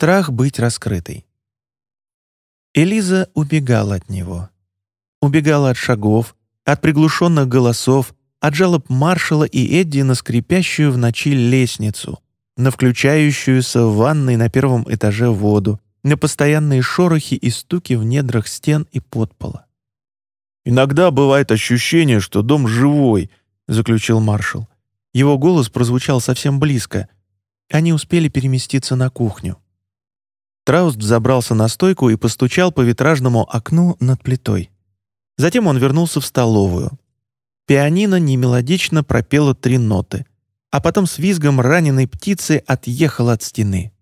страх быть раскрытой. Элиза убегала от него. Убегала от шагов, от приглушенных голосов, от жалоб маршала и Эдди на скрипящую в ночи лестницу, на включающуюся в ванной на первом этаже воду, на постоянные шорохи и стуки в недрах стен и подпола. «Иногда бывает ощущение, что дом живой», — заключил маршал. Его голос прозвучал совсем близко. Они успели переместиться на кухню. Трауст забрался на стойку и постучал по витражному окну над плитой. Затем он вернулся в столовую. Пианино немелодично пропело три ноты, а потом с визгом раненой птицы отъехал от стены.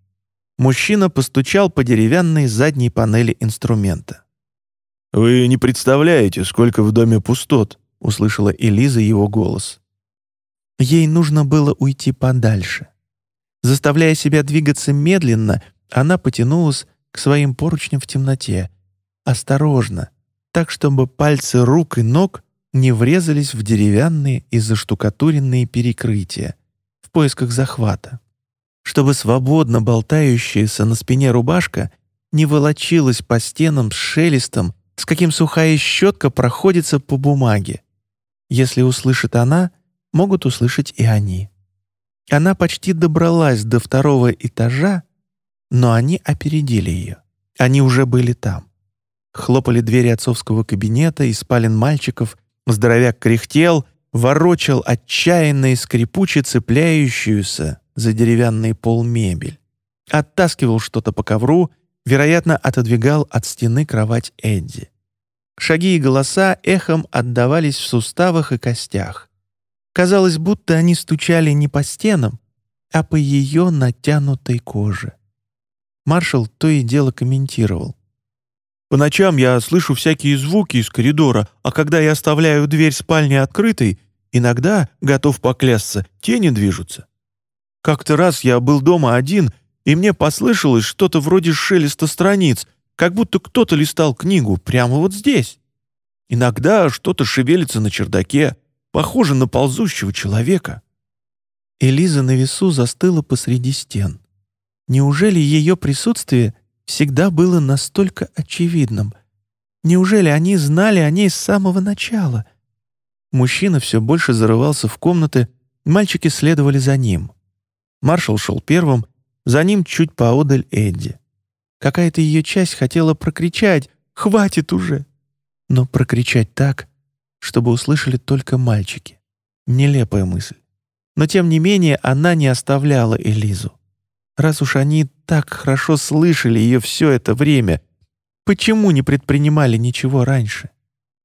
Мужчина постучал по деревянной задней панели инструмента. «Вы не представляете, сколько в доме пустот», — услышала Элиза его голос. Ей нужно было уйти подальше. Заставляя себя двигаться медленно, она потянулась к своим поручням в темноте. Осторожно, так, чтобы пальцы рук и ног не врезались в деревянные и заштукатуренные перекрытия в поисках захвата. Чтобы свободно болтающаяся на спине рубашка не волочилась по стенам с шелестом, с каким сухая щетка проходится по бумаге. Если услышит она, могут услышать и они. Она почти добралась до второго этажа, но они опередили ее. Они уже были там. Хлопали двери отцовского кабинета и спален мальчиков, здоровяк кряхтел, ворочал отчаянно и скрипуче цепляющуюся за деревянный пол мебель. Оттаскивал что-то по ковру, вероятно, отодвигал от стены кровать Эдди. Шаги и голоса эхом отдавались в суставах и костях. Казалось, будто они стучали не по стенам, а по ее натянутой коже. Маршал то и дело комментировал. «По ночам я слышу всякие звуки из коридора, а когда я оставляю дверь спальни открытой, иногда, готов поклясться, тени движутся. Как-то раз я был дома один, и мне послышалось что-то вроде шелеста страниц, как будто кто-то листал книгу прямо вот здесь. Иногда что-то шевелится на чердаке, похоже на ползущего человека». Элиза на весу застыла посреди стен. Неужели ее присутствие всегда было настолько очевидным? Неужели они знали о ней с самого начала? Мужчина все больше зарывался в комнаты, мальчики следовали за ним. Маршал шел первым, за ним чуть поодаль Эдди. Какая-то ее часть хотела прокричать «Хватит уже!» Но прокричать так, чтобы услышали только мальчики. Нелепая мысль. Но тем не менее она не оставляла Элизу. Раз уж они так хорошо слышали ее все это время, почему не предпринимали ничего раньше?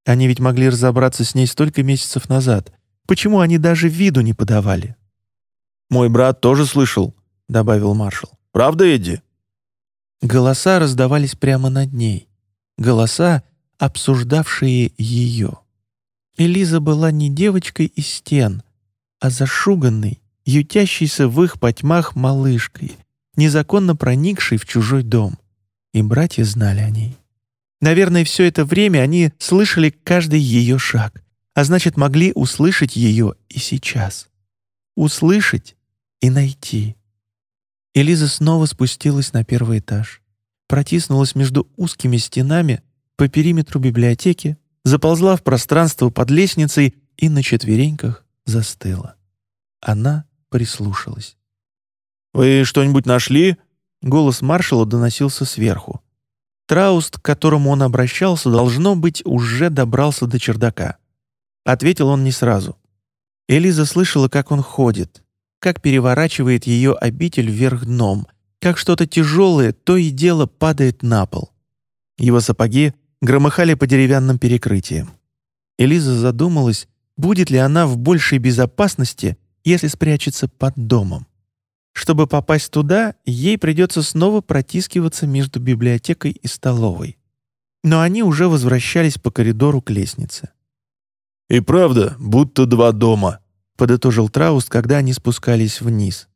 Они ведь могли разобраться с ней столько месяцев назад. Почему они даже виду не подавали? «Мой брат тоже слышал», — добавил маршал. «Правда, Эдди?» Голоса раздавались прямо над ней. Голоса, обсуждавшие ее. Элиза была не девочкой из стен, а зашуганной, ютящейся в их потьмах малышкой, незаконно проникшей в чужой дом. И братья знали о ней. Наверное, все это время они слышали каждый ее шаг, а значит, могли услышать ее и сейчас. Услышать и найти. Элиза снова спустилась на первый этаж, протиснулась между узкими стенами по периметру библиотеки, заползла в пространство под лестницей и на четвереньках застыла. Она прислушалась. «Вы что-нибудь нашли?» Голос маршала доносился сверху. Трауст, к которому он обращался, должно быть, уже добрался до чердака. Ответил он не сразу. Элиза слышала, как он ходит, как переворачивает ее обитель вверх дном, как что-то тяжелое то и дело падает на пол. Его сапоги громыхали по деревянным перекрытиям. Элиза задумалась, будет ли она в большей безопасности, если спрячется под домом. Чтобы попасть туда, ей придется снова протискиваться между библиотекой и столовой. Но они уже возвращались по коридору к лестнице. «И правда, будто два дома», — подытожил Трауст, когда они спускались вниз.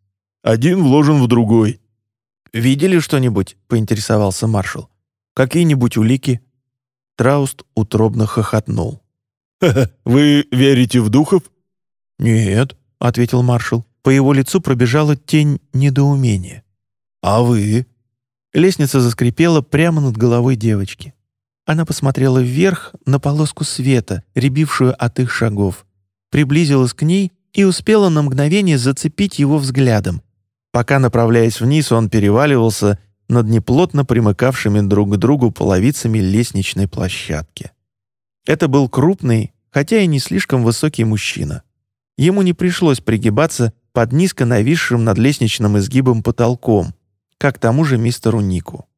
«Один вложен в другой». «Видели что-нибудь?» — поинтересовался маршал. «Какие-нибудь улики?» Трауст утробно хохотнул. «Ха -ха, «Вы верите в духов?» «Нет», — ответил маршал. По его лицу пробежала тень недоумения. «А вы?» Лестница заскрипела прямо над головой девочки. Она посмотрела вверх на полоску света, рябившую от их шагов, приблизилась к ней и успела на мгновение зацепить его взглядом, пока, направляясь вниз, он переваливался над неплотно примыкавшими друг к другу половицами лестничной площадки. Это был крупный, хотя и не слишком высокий мужчина. Ему не пришлось пригибаться под низко нависшим над лестничным изгибом потолком, как тому же мистеру Нику.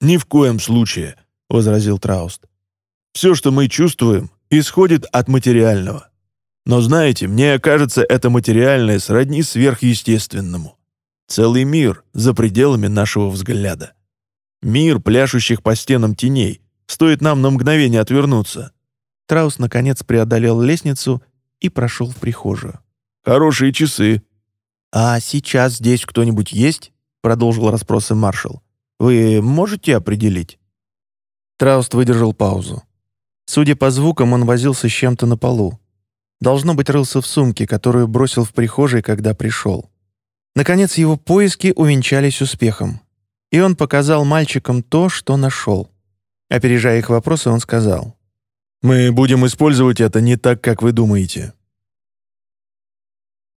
«Ни в коем случае», — возразил Трауст. «Все, что мы чувствуем, исходит от материального. Но знаете, мне кажется, это материальное сродни сверхъестественному. Целый мир за пределами нашего взгляда. Мир пляшущих по стенам теней. Стоит нам на мгновение отвернуться. Траус наконец преодолел лестницу и прошел в прихожую. «Хорошие часы». «А сейчас здесь кто-нибудь есть?» продолжил расспросы маршал. «Вы можете определить?» Трауст выдержал паузу. Судя по звукам, он возился с чем-то на полу. Должно быть, рылся в сумке, которую бросил в прихожей, когда пришел. Наконец, его поиски увенчались успехом. И он показал мальчикам то, что нашел. Опережая их вопросы, он сказал. «Мы будем использовать это не так, как вы думаете.